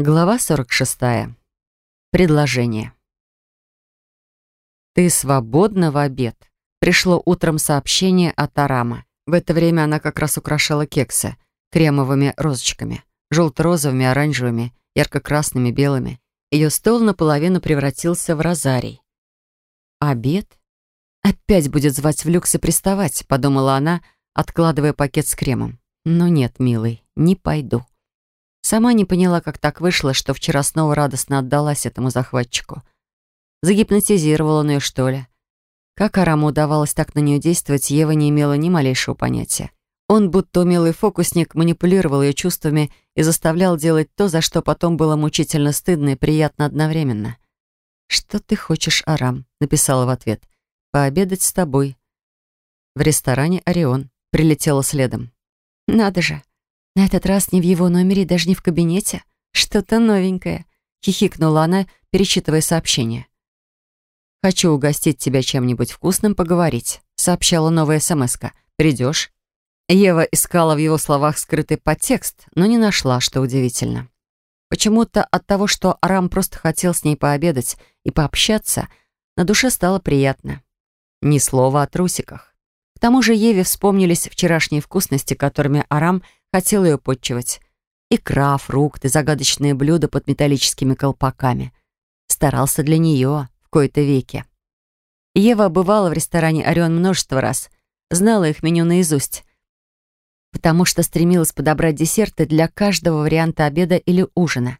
Глава 46. Предложение. «Ты свободна в обед?» Пришло утром сообщение от Арама. В это время она как раз украшала кексы кремовыми розочками, желто-розовыми, оранжевыми, ярко-красными, белыми. Ее стол наполовину превратился в розарий. «Обед? Опять будет звать в люкс и приставать», — подумала она, откладывая пакет с кремом. «Но нет, милый, не пойду». Сама не поняла, как так вышло, что вчера снова радостно отдалась этому захватчику. Загипнотизировал он ее, что ли? Как Араму удавалось так на нее действовать, Ева не имела ни малейшего понятия. Он, будто умелый фокусник, манипулировал ее чувствами и заставлял делать то, за что потом было мучительно стыдно и приятно одновременно. «Что ты хочешь, Арам?» — написала в ответ. «Пообедать с тобой». В ресторане «Орион» прилетела следом. «Надо же, на этот раз не в его номере, даже не в кабинете. Что-то новенькое. Хихикнула она, перечитывая сообщение. «Хочу угостить тебя чем-нибудь вкусным, поговорить», сообщала новая смс -ка. «Придешь?» Ева искала в его словах скрытый подтекст, но не нашла, что удивительно. Почему-то от того, что Арам просто хотел с ней пообедать и пообщаться, на душе стало приятно. Ни слова о трусиках. К тому же Еве вспомнились вчерашние вкусности, которыми Арам – хотел ее подчивать. Икра, фрукты, загадочные блюда под металлическими колпаками. Старался для нее в кои-то веке. Ева бывала в ресторане «Орион» множество раз, знала их меню наизусть, потому что стремилась подобрать десерты для каждого варианта обеда или ужина.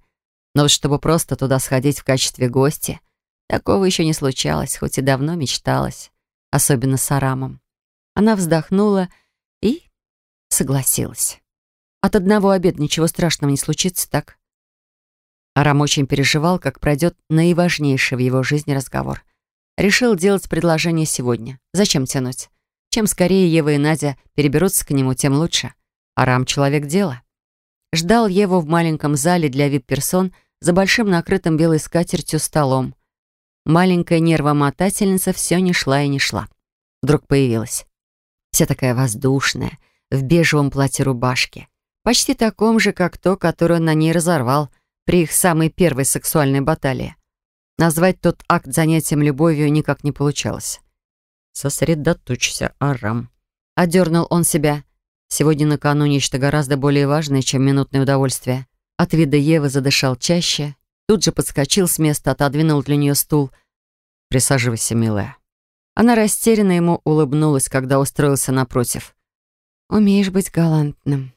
Но вот чтобы просто туда сходить в качестве гостя, такого еще не случалось, хоть и давно мечталось, особенно с Арамом. Она вздохнула и согласилась. От одного обеда ничего страшного не случится, так? Арам очень переживал, как пройдет наиважнейший в его жизни разговор. Решил делать предложение сегодня. Зачем тянуть? Чем скорее Ева и Надя переберутся к нему, тем лучше. Арам — человек дела. Ждал Еву в маленьком зале для вип-персон за большим накрытым белой скатертью столом. Маленькая нервомотательница все не шла и не шла. Вдруг появилась. Вся такая воздушная, в бежевом платье-рубашке почти таком же, как то, которое он на ней разорвал при их самой первой сексуальной баталии. Назвать тот акт занятием любовью никак не получалось. «Сосредоточься, Арам», — одернул он себя. Сегодня на кону нечто гораздо более важное, чем минутное удовольствие. От вида Евы задышал чаще, тут же подскочил с места, отодвинул для нее стул. «Присаживайся, милая». Она растерянно ему улыбнулась, когда устроился напротив. «Умеешь быть галантным»,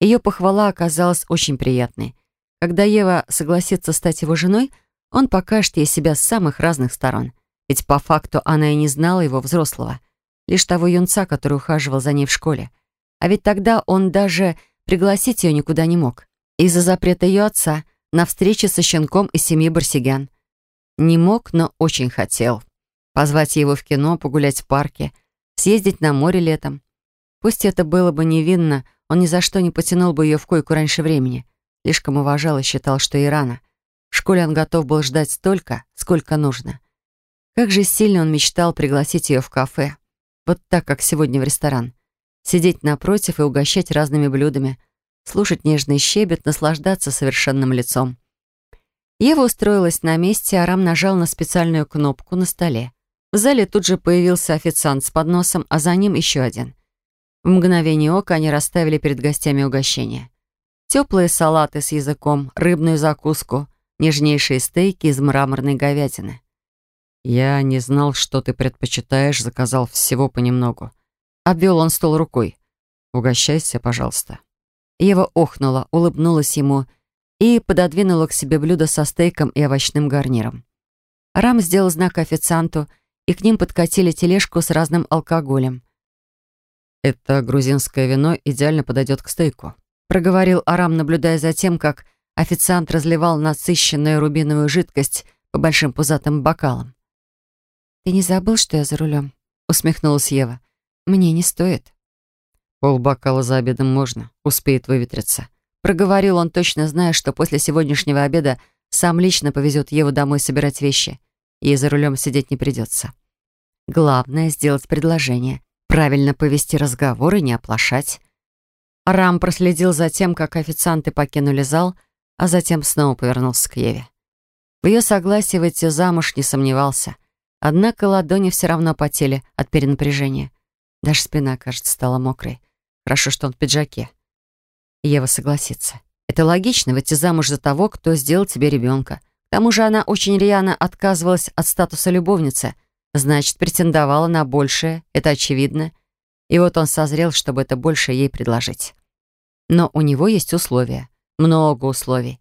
ее похвала оказалась очень приятной. Когда Ева согласится стать его женой, он покажет ей себя с самых разных сторон. Ведь по факту она и не знала его взрослого. Лишь того юнца, который ухаживал за ней в школе. А ведь тогда он даже пригласить ее никуда не мог. Из-за запрета ее отца на встрече со щенком из семьи Барсигян. Не мог, но очень хотел. Позвать его в кино, погулять в парке, съездить на море летом. Пусть это было бы невинно, он ни за что не потянул бы ее в койку раньше времени. Слишком уважал и считал, что и рано. В школе он готов был ждать столько, сколько нужно. Как же сильно он мечтал пригласить ее в кафе. Вот так, как сегодня в ресторан. Сидеть напротив и угощать разными блюдами. Слушать нежный щебет, наслаждаться совершенным лицом. Ева устроилась на месте, а Рам нажал на специальную кнопку на столе. В зале тут же появился официант с подносом, а за ним еще один. В мгновение ока они расставили перед гостями угощения. Теплые салаты с языком, рыбную закуску, нежнейшие стейки из мраморной говядины. «Я не знал, что ты предпочитаешь, заказал всего понемногу». Обвел он стол рукой. «Угощайся, пожалуйста». Ева охнула, улыбнулась ему и пододвинула к себе блюдо со стейком и овощным гарниром. Рам сделал знак официанту, и к ним подкатили тележку с разным алкоголем. «Это грузинское вино идеально подойдет к стейку», проговорил Арам, наблюдая за тем, как официант разливал насыщенную рубиновую жидкость по большим пузатым бокалам. «Ты не забыл, что я за рулем?» усмехнулась Ева. «Мне не стоит». «Полбокала за обедом можно, успеет выветриться», проговорил он, точно зная, что после сегодняшнего обеда сам лично повезет Еву домой собирать вещи. Ей за рулем сидеть не придется. Главное — сделать предложение, правильно повести разговор и не оплошать. Рам проследил за тем, как официанты покинули зал, а затем снова повернулся к Еве. В ее согласии выйти замуж не сомневался. Однако ладони все равно потели от перенапряжения. Даже спина, кажется, стала мокрой. Хорошо, что он в пиджаке. Ева согласится. Это логично, выйти замуж за того, кто сделал тебе ребенка. К тому же она очень рьяно отказывалась от статуса любовницы. Значит, претендовала на большее, это очевидно. И вот он созрел, чтобы это больше ей предложить. Но у него есть условия. Много условий.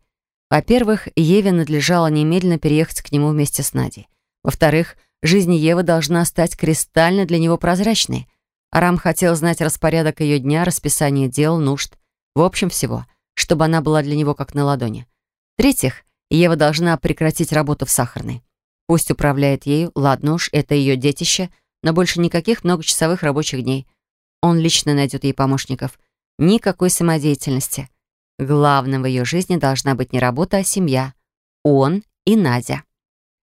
Во-первых, Еве надлежало немедленно переехать к нему вместе с Надей. Во-вторых, жизнь Евы должна стать кристально для него прозрачной. Арам хотел знать распорядок ее дня, расписание дел, нужд. В общем, всего, чтобы она была для него как на ладони. В-третьих, Ева должна прекратить работу в сахарной. Пусть управляет ею, ладно уж, это ее детище, но больше никаких многочасовых рабочих дней. Он лично найдет ей помощников. Никакой самодеятельности. Главным в ее жизни должна быть не работа, а семья. Он и Надя.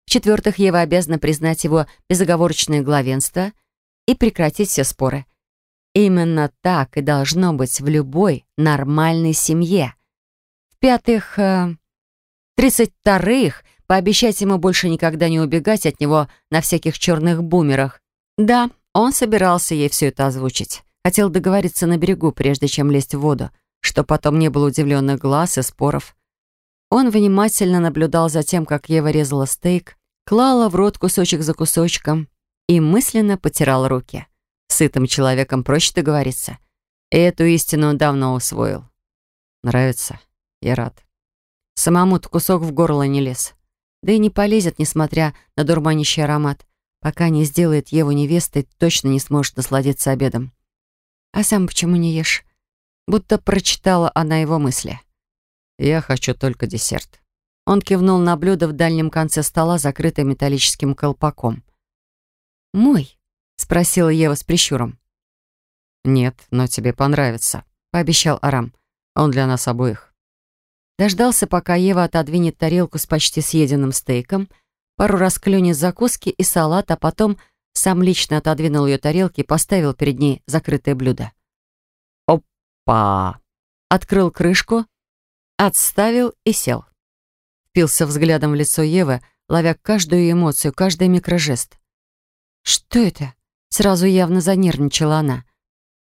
В-четвертых, Ева обязана признать его безоговорочное главенство и прекратить все споры. Именно так и должно быть в любой нормальной семье. В-пятых, э, тридцать вторых, пообещать ему больше никогда не убегать от него на всяких черных бумерах. Да, он собирался ей все это озвучить. Хотел договориться на берегу, прежде чем лезть в воду что потом не было удивленных глаз и споров. Он внимательно наблюдал за тем, как Ева резала стейк, клала в рот кусочек за кусочком и мысленно потирал руки. Сытым человеком проще договориться. Эту истину он давно усвоил. Нравится? Я рад. Самому-то кусок в горло не лез. Да и не полезет, несмотря на дурманящий аромат. Пока не сделает Еву невестой, точно не сможет насладиться обедом. «А сам почему не ешь?» будто прочитала она его мысли. «Я хочу только десерт». Он кивнул на блюдо в дальнем конце стола, закрытое металлическим колпаком. «Мой?» — спросила Ева с прищуром. «Нет, но тебе понравится», — пообещал Арам. «Он для нас обоих». Дождался, пока Ева отодвинет тарелку с почти съеденным стейком, пару раз клюнет закуски и салат, а потом сам лично отодвинул ее тарелки и поставил перед ней закрытое блюдо. «Опа!» Открыл крышку, отставил и сел. Впился взглядом в лицо Евы, ловя каждую эмоцию, каждый микрожест. «Что это?» Сразу явно занервничала она.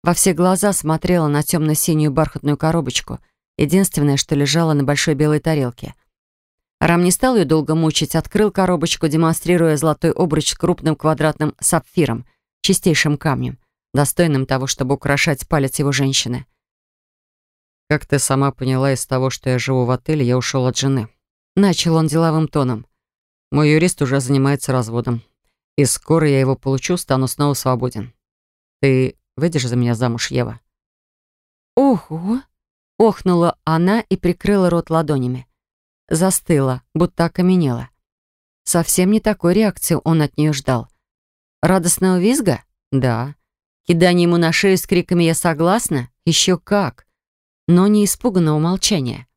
Во все глаза смотрела на темно-синюю бархатную коробочку, единственное, что лежало на большой белой тарелке. Рам не стал ее долго мучить, открыл коробочку, демонстрируя золотой обруч с крупным квадратным сапфиром, чистейшим камнем, достойным того, чтобы украшать палец его женщины. Как ты сама поняла из того, что я живу в отеле, я ушел от жены. Начал он деловым тоном. Мой юрист уже занимается разводом. И скоро я его получу, стану снова свободен. Ты выйдешь за меня замуж, Ева? Ого! Охнула она и прикрыла рот ладонями. Застыла, будто окаменела. Совсем не такой реакции он от нее ждал. Радостного визга? Да. Кидание ему на шею с криками «Я согласна?» Еще как но не испуганного молчания.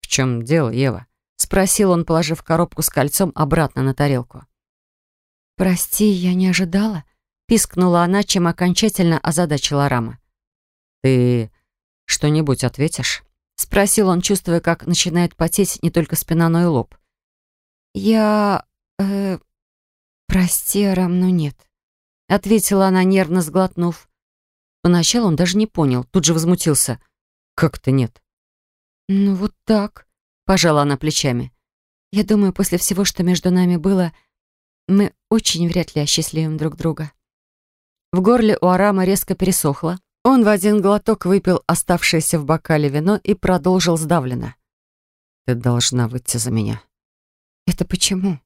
«В чем дело, Ева?» — спросил он, положив коробку с кольцом обратно на тарелку. «Прости, я не ожидала», — пискнула она, чем окончательно озадачила Рама. «Ты что-нибудь ответишь?» — спросил он, чувствуя, как начинает потеть не только спина, но и лоб. «Я... э... прости, Рам, но нет», — ответила она, нервно сглотнув. Поначалу он даже не понял, тут же возмутился — «Как-то нет». «Ну вот так», — пожала она плечами. «Я думаю, после всего, что между нами было, мы очень вряд ли осчастливим друг друга». В горле у Арама резко пересохло. Он в один глоток выпил оставшееся в бокале вино и продолжил сдавленно. «Ты должна выйти за меня». «Это почему?»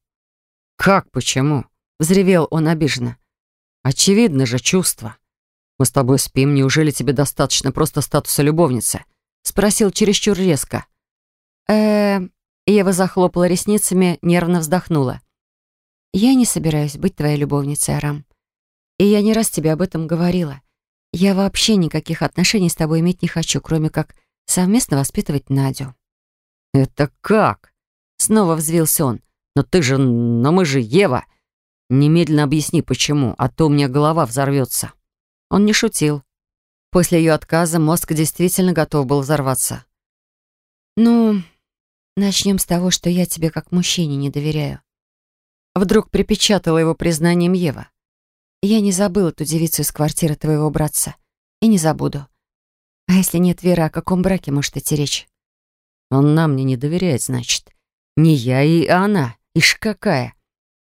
«Как почему?» — взревел он обиженно. «Очевидно же чувство. Мы с тобой спим, неужели тебе достаточно просто статуса любовницы?» Спросил чересчур резко. э Ева захлопала ресницами, нервно вздохнула. «Я не собираюсь быть твоей любовницей, Арам. И я не раз тебе об этом говорила. Я вообще никаких отношений с тобой иметь не хочу, кроме как совместно воспитывать Надю». «Это как?» Снова взвился он. «Но ты же... Но мы же Ева!» «Немедленно объясни, почему, а то у меня голова взорвется». Он не шутил. После ее отказа мозг действительно готов был взорваться. «Ну, Начнем с того, что я тебе как мужчине не доверяю. Вдруг припечатала его признанием Ева. Я не забыла ту девицу из квартиры твоего братца. И не забуду. А если нет веры, о каком браке может идти речь? Он нам мне не доверяет, значит. Не я и она. Ишь какая.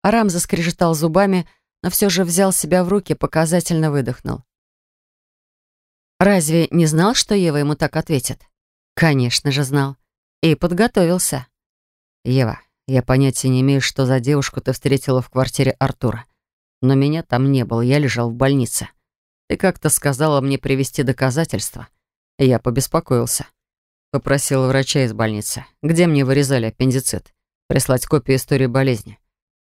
Арам заскрежетал зубами, но все же взял себя в руки, показательно выдохнул. Разве не знал, что Ева ему так ответит? Конечно же знал. И подготовился. Ева, я понятия не имею, что за девушку ты встретила в квартире Артура. Но меня там не было, я лежал в больнице. Ты как-то сказала мне привести доказательства. Я побеспокоился. Попросил врача из больницы, где мне вырезали аппендицит, прислать копию истории болезни.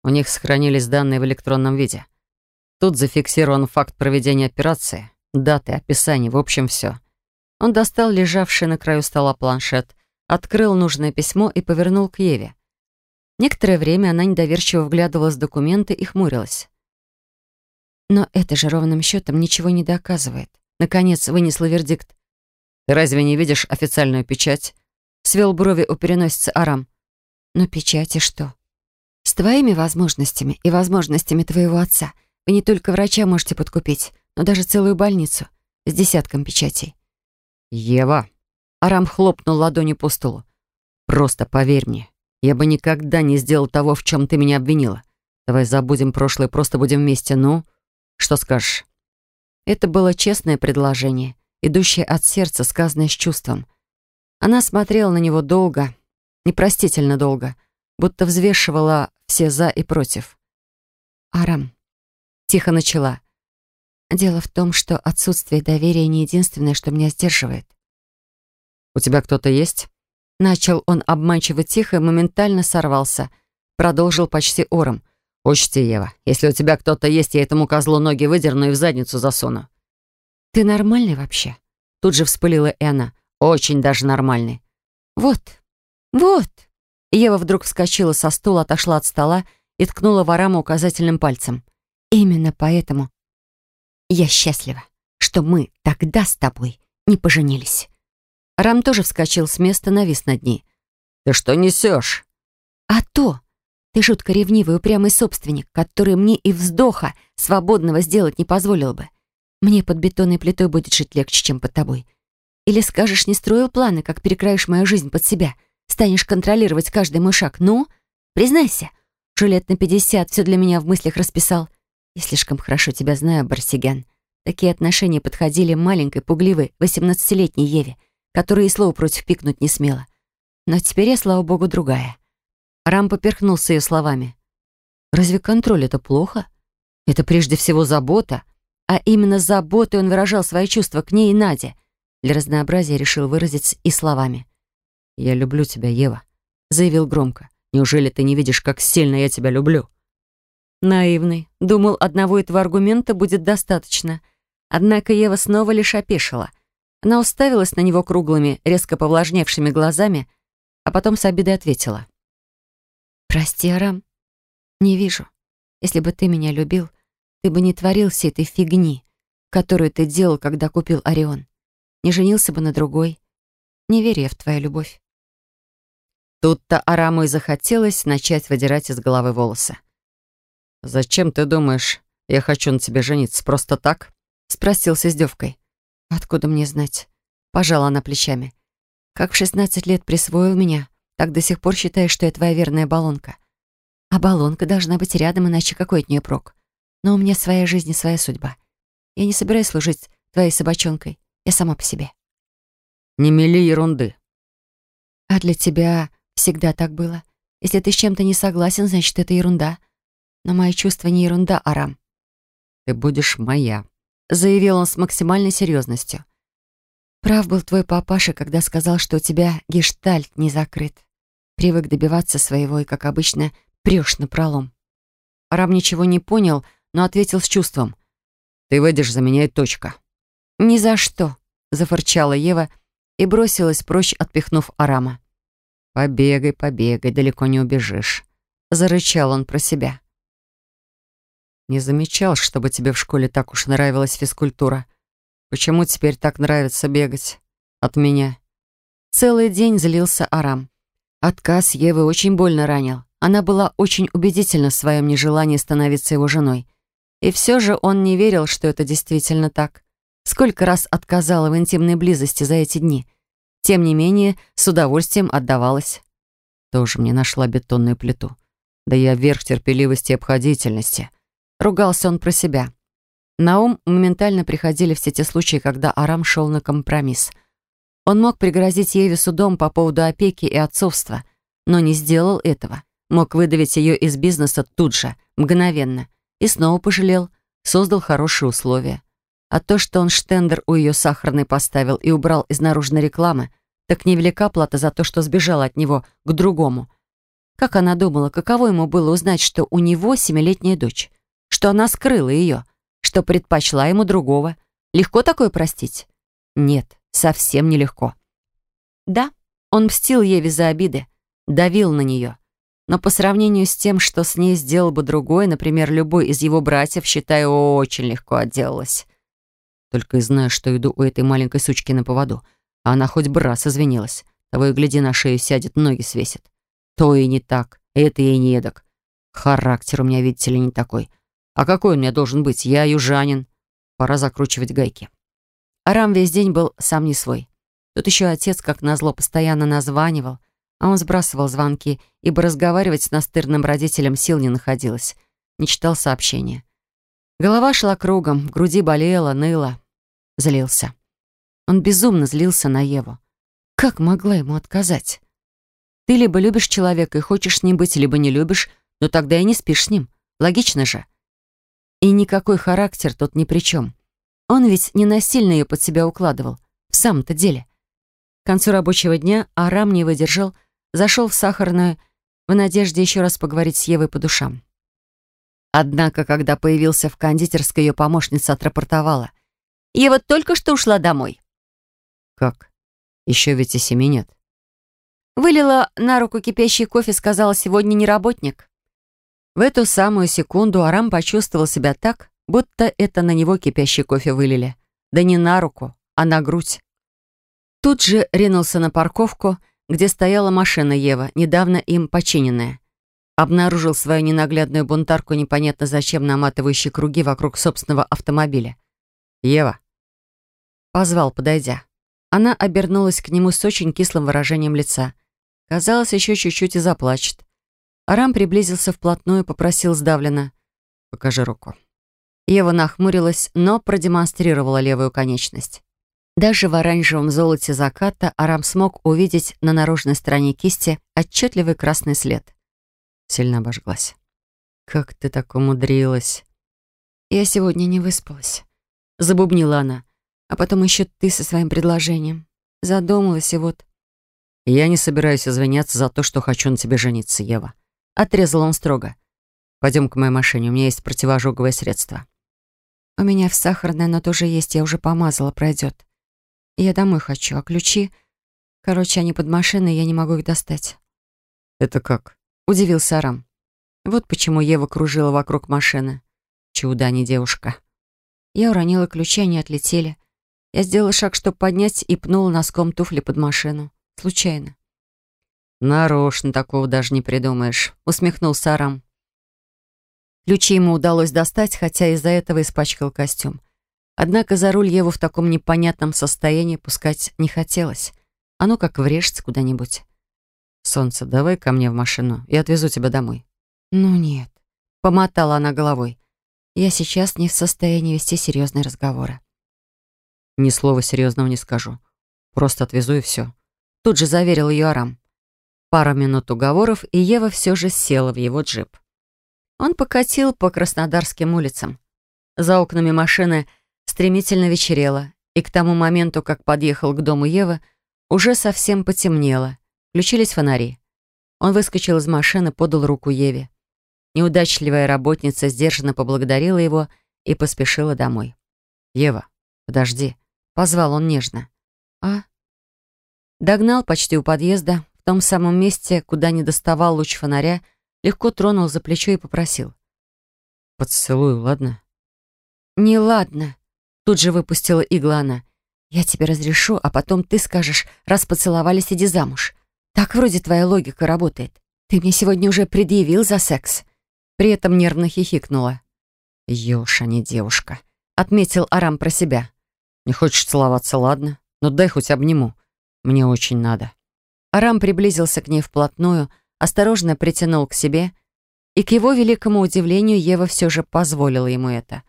У них сохранились данные в электронном виде. Тут зафиксирован факт проведения операции, даты, описание, в общем, все. Он достал лежавший на краю стола планшет, открыл нужное письмо и повернул к Еве. Некоторое время она недоверчиво вглядывалась в документы и хмурилась. Но это же ровным счетом ничего не доказывает. Наконец вынесла вердикт. «Ты разве не видишь официальную печать?» Свел брови у переносицы Арам. «Но печати что?» «С твоими возможностями и возможностями твоего отца вы не только врача можете подкупить, но даже целую больницу с десятком печатей». «Ева!» Арам хлопнул ладонью по столу. «Просто поверь мне, я бы никогда не сделал того, в чем ты меня обвинила. Давай забудем прошлое, просто будем вместе, ну? Что скажешь?» Это было честное предложение, идущее от сердца, сказанное с чувством. Она смотрела на него долго, непростительно долго, будто взвешивала все «за» и «против». «Арам», — тихо начала, — «дело в том, что отсутствие доверия не единственное, что меня сдерживает». «У тебя кто-то есть?» Начал он обманчиво тихо и моментально сорвался. Продолжил почти ором. «Учти, Ева, если у тебя кто-то есть, я этому козлу ноги выдерну и в задницу засуну». «Ты нормальный вообще?» Тут же вспылила и она. «Очень даже нормальный». «Вот, вот». Ева вдруг вскочила со стула, отошла от стола и ткнула Варама указательным пальцем. «Именно поэтому я счастлива, что мы тогда с тобой не поженились». Рам тоже вскочил с места, навис над ней. «Ты что несешь?» «А то! Ты жутко ревнивый, упрямый собственник, который мне и вздоха свободного сделать не позволил бы. Мне под бетонной плитой будет жить легче, чем под тобой. Или скажешь, не строил планы, как перекраешь мою жизнь под себя, станешь контролировать каждый мой шаг. Ну, признайся, уже лет на пятьдесят все для меня в мыслях расписал. Я слишком хорошо тебя знаю, Барсигян. Такие отношения подходили маленькой, пугливой, восемнадцатилетней Еве, которая и слова против пикнуть не смела. Но теперь я, слава богу, другая. Рам поперхнулся ее словами. «Разве контроль — это плохо? Это прежде всего забота. А именно заботой он выражал свои чувства к ней и Наде. Для разнообразия решил выразить и словами. «Я люблю тебя, Ева», — заявил громко. «Неужели ты не видишь, как сильно я тебя люблю?» Наивный. Думал, одного этого аргумента будет достаточно. Однако Ева снова лишь опешила. Она уставилась на него круглыми, резко повлажневшими глазами, а потом с обидой ответила. «Прости, Арам, не вижу. Если бы ты меня любил, ты бы не творил всей этой фигни, которую ты делал, когда купил Орион. Не женился бы на другой. Не верю я в твою любовь». Тут-то Араму и захотелось начать выдирать из головы волосы. «Зачем ты думаешь, я хочу на тебе жениться? Просто так?» — спросил с издевкой. «Откуда мне знать?» — пожала она плечами. «Как в шестнадцать лет присвоил меня, так до сих пор считаешь, что я твоя верная баллонка. А баллонка должна быть рядом, иначе какой от нее прок? Но у меня своя жизнь и своя судьба. Я не собираюсь служить твоей собачонкой. Я сама по себе. Не мели ерунды. А для тебя всегда так было. Если ты с чем-то не согласен, значит, это ерунда. Но мои чувства не ерунда, Арам. Ты будешь моя, заявил он с максимальной серьезностью. Прав был твой папаша, когда сказал, что у тебя гештальт не закрыт. Привык добиваться своего и, как обычно, прешь на пролом. Арам ничего не понял, но ответил с чувством. «Ты выйдешь за меня и точка». «Ни за что», — зафырчала Ева и бросилась прочь, отпихнув Арама. «Побегай, побегай, далеко не убежишь», — зарычал он про себя. «Не замечал, чтобы тебе в школе так уж нравилась физкультура», Почему теперь так нравится бегать? От меня. Целый день злился Арам. Отказ Евы очень больно ранил. Она была очень убедительна в своем нежелании становиться его женой. И все же он не верил, что это действительно так. Сколько раз отказала в интимной близости за эти дни. Тем не менее, с удовольствием отдавалась. Тоже мне нашла бетонную плиту. Да я вверх терпеливости и обходительности. Ругался он про себя. На ум моментально приходили все те случаи, когда Арам шел на компромисс. Он мог пригрозить Еве судом по поводу опеки и отцовства, но не сделал этого. Мог выдавить ее из бизнеса тут же, мгновенно. И снова пожалел, создал хорошие условия. А то, что он штендер у ее сахарной поставил и убрал из наружной рекламы, так невелика плата за то, что сбежала от него к другому. Как она думала, каково ему было узнать, что у него семилетняя дочь, что она скрыла ее, что предпочла ему другого. Легко такое простить? Нет, совсем нелегко. Да, он мстил Еве за обиды, давил на нее. Но по сравнению с тем, что с ней сделал бы другой, например, любой из его братьев, считаю, очень легко отделалась. Только и знаю, что иду у этой маленькой сучки на поводу. А она хоть бы раз извинилась. Того и гляди, на шею сядет, ноги свесит. То и не так, это и не эдак. Характер у меня, видите ли, не такой. А какой у меня должен быть? Я южанин. Пора закручивать гайки. Арам весь день был сам не свой. Тут еще отец, как назло, постоянно названивал, а он сбрасывал звонки, ибо разговаривать с настырным родителем сил не находилось. Не читал сообщения. Голова шла кругом, в груди болела, ныла. Злился. Он безумно злился на Еву. Как могла ему отказать? Ты либо любишь человека и хочешь с ним быть, либо не любишь, но тогда и не спишь с ним. Логично же. И никакой характер тут ни при чем. Он ведь не насильно ее под себя укладывал. В самом-то деле. К концу рабочего дня Арам не выдержал, зашел в сахарную в надежде еще раз поговорить с Евой по душам. Однако, когда появился в кондитерской, ее помощница отрапортовала. «Ева только что ушла домой». «Как? Еще ведь и семи нет». Вылила на руку кипящий кофе, сказала, сегодня не работник. В эту самую секунду Арам почувствовал себя так, будто это на него кипящий кофе вылили. Да не на руку, а на грудь. Тут же ринулся на парковку, где стояла машина Ева, недавно им починенная. Обнаружил свою ненаглядную бунтарку, непонятно зачем наматывающей круги вокруг собственного автомобиля. «Ева!» Позвал, подойдя. Она обернулась к нему с очень кислым выражением лица. Казалось, еще чуть-чуть и заплачет. Арам приблизился вплотную, попросил сдавленно. «Покажи руку». Ева нахмурилась, но продемонстрировала левую конечность. Даже в оранжевом золоте заката Арам смог увидеть на наружной стороне кисти отчетливый красный след. Сильно обожглась. «Как ты так умудрилась?» «Я сегодня не выспалась», — забубнила она. «А потом еще ты со своим предложением. Задумалась и вот...» «Я не собираюсь извиняться за то, что хочу на тебе жениться, Ева. Отрезал он строго. «Пойдем к моей машине, у меня есть противоожоговое средство». «У меня в сахарной оно тоже есть, я уже помазала, пройдет. Я домой хочу, а ключи... Короче, они под машиной, я не могу их достать». «Это как?» — удивился Арам. Вот почему Ева кружила вокруг машины. Чудо, а не девушка. Я уронила ключи, они отлетели. Я сделала шаг, чтобы поднять, и пнула носком туфли под машину. Случайно. «Нарочно такого даже не придумаешь», — усмехнулся Арам. Ключи ему удалось достать, хотя из-за этого испачкал костюм. Однако за руль Еву в таком непонятном состоянии пускать не хотелось. Оно как врежется куда-нибудь. «Солнце, давай ко мне в машину, я отвезу тебя домой». «Ну нет», — помотала она головой. «Я сейчас не в состоянии вести серьезные разговоры». «Ни слова серьезного не скажу. Просто отвезу и все». Тут же заверил ее Арам. Пара минут уговоров, и Ева все же села в его джип. Он покатил по краснодарским улицам. За окнами машины стремительно вечерело, и к тому моменту, как подъехал к дому Евы, уже совсем потемнело. Включились фонари. Он выскочил из машины, подал руку Еве. Неудачливая работница сдержанно поблагодарила его и поспешила домой. «Ева, подожди», — позвал он нежно. «А?» Догнал почти у подъезда, в том самом месте, куда не доставал луч фонаря, легко тронул за плечо и попросил. «Поцелуй, ладно?» «Не ладно», — тут же выпустила игла она. «Я тебе разрешу, а потом ты скажешь, раз поцеловались, иди замуж. Так вроде твоя логика работает. Ты мне сегодня уже предъявил за секс». При этом нервно хихикнула. «Ёж, а не девушка», — отметил Арам про себя. «Не хочешь целоваться, ладно? Но дай хоть обниму. Мне очень надо». Арам приблизился к ней вплотную, осторожно притянул к себе, и, к его великому удивлению, Ева все же позволила ему это.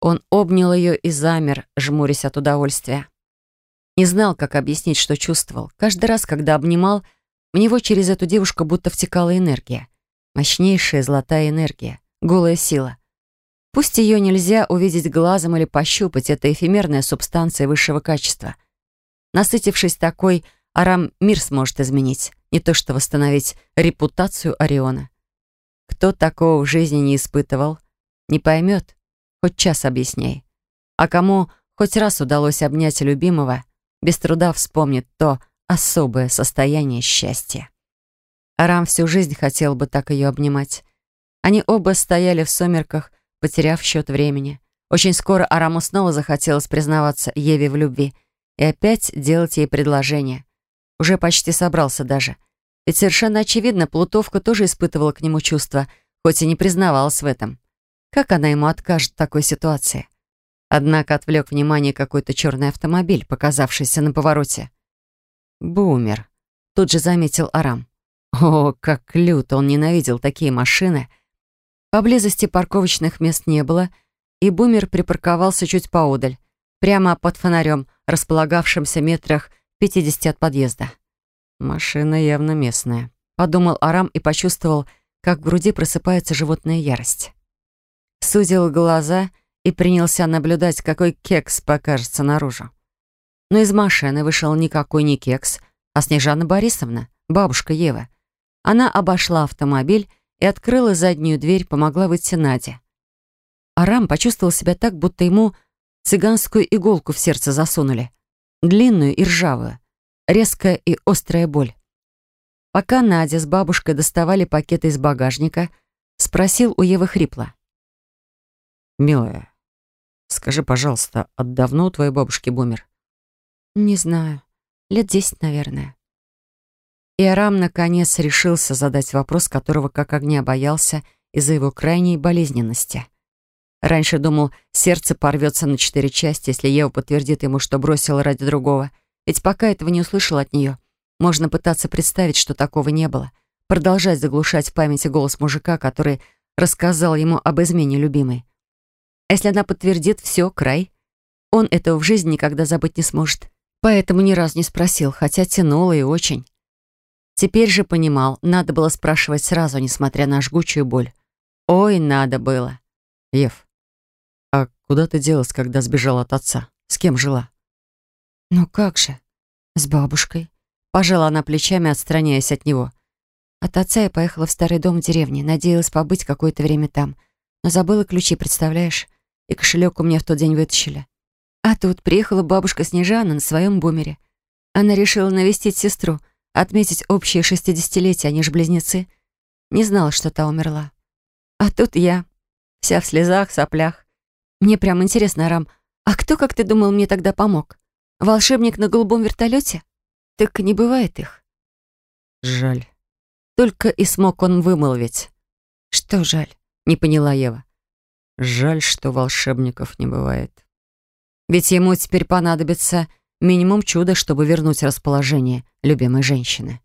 Он обнял ее и замер, жмурясь от удовольствия. Не знал, как объяснить, что чувствовал. Каждый раз, когда обнимал, в него через эту девушку будто втекала энергия. Мощнейшая золотая энергия, голая сила. Пусть ее нельзя увидеть глазом или пощупать, это эфемерная субстанция высшего качества. Насытившись такой, Арам мир сможет изменить, не то что восстановить репутацию Ориона. Кто такого в жизни не испытывал, не поймет, хоть час объясняй. А кому хоть раз удалось обнять любимого, без труда вспомнит то особое состояние счастья. Арам всю жизнь хотел бы так ее обнимать. Они оба стояли в сумерках, потеряв счет времени. Очень скоро Араму снова захотелось признаваться Еве в любви и опять делать ей предложение. Уже почти собрался даже. Ведь совершенно очевидно, Плутовка тоже испытывала к нему чувства, хоть и не признавалась в этом. Как она ему откажет в такой ситуации? Однако отвлек внимание какой-то черный автомобиль, показавшийся на повороте. «Бумер», — тут же заметил Арам. О, как люто он ненавидел такие машины. Поблизости парковочных мест не было, и бумер припарковался чуть поодаль, прямо под фонарем, располагавшимся метрах 50 от подъезда. «Машина явно местная», — подумал Арам и почувствовал, как в груди просыпается животная ярость. Сузил глаза и принялся наблюдать, какой кекс покажется наружу. Но из машины вышел никакой не кекс, а Снежана Борисовна, бабушка Ева. Она обошла автомобиль и открыла заднюю дверь, помогла выйти Наде. Арам почувствовал себя так, будто ему цыганскую иголку в сердце засунули длинную и ржавую, резкая и острая боль. Пока Надя с бабушкой доставали пакеты из багажника, спросил у Евы хрипло. «Милая, скажи, пожалуйста, от давно у твоей бабушки бумер?» «Не знаю. Лет десять, наверное». И Арам, наконец, решился задать вопрос, которого как огня боялся из-за его крайней болезненности. Раньше думал, сердце порвется на четыре части, если Ева подтвердит ему, что бросила ради другого. Ведь пока этого не услышал от нее, можно пытаться представить, что такого не было. Продолжать заглушать в памяти голос мужика, который рассказал ему об измене любимой. А если она подтвердит, все, край. Он этого в жизни никогда забыть не сможет. Поэтому ни разу не спросил, хотя тянуло и очень. Теперь же понимал, надо было спрашивать сразу, несмотря на жгучую боль. Ой, надо было. Ев, «А куда ты делась, когда сбежала от отца? С кем жила?» «Ну как же? С бабушкой». Пожала она плечами, отстраняясь от него. От отца я поехала в старый дом в деревне, надеялась побыть какое-то время там. Но забыла ключи, представляешь? И кошелек у меня в тот день вытащили. А тут приехала бабушка Снежана на своем бумере. Она решила навестить сестру, отметить общее шестидесятилетие, они же близнецы. Не знала, что та умерла. А тут я, вся в слезах, соплях. Мне прям интересно, Арам, а кто, как ты думал, мне тогда помог? Волшебник на голубом вертолете? Так не бывает их. Жаль. Только и смог он вымолвить. Что жаль? Не поняла Ева. Жаль, что волшебников не бывает. Ведь ему теперь понадобится минимум чуда, чтобы вернуть расположение любимой женщины.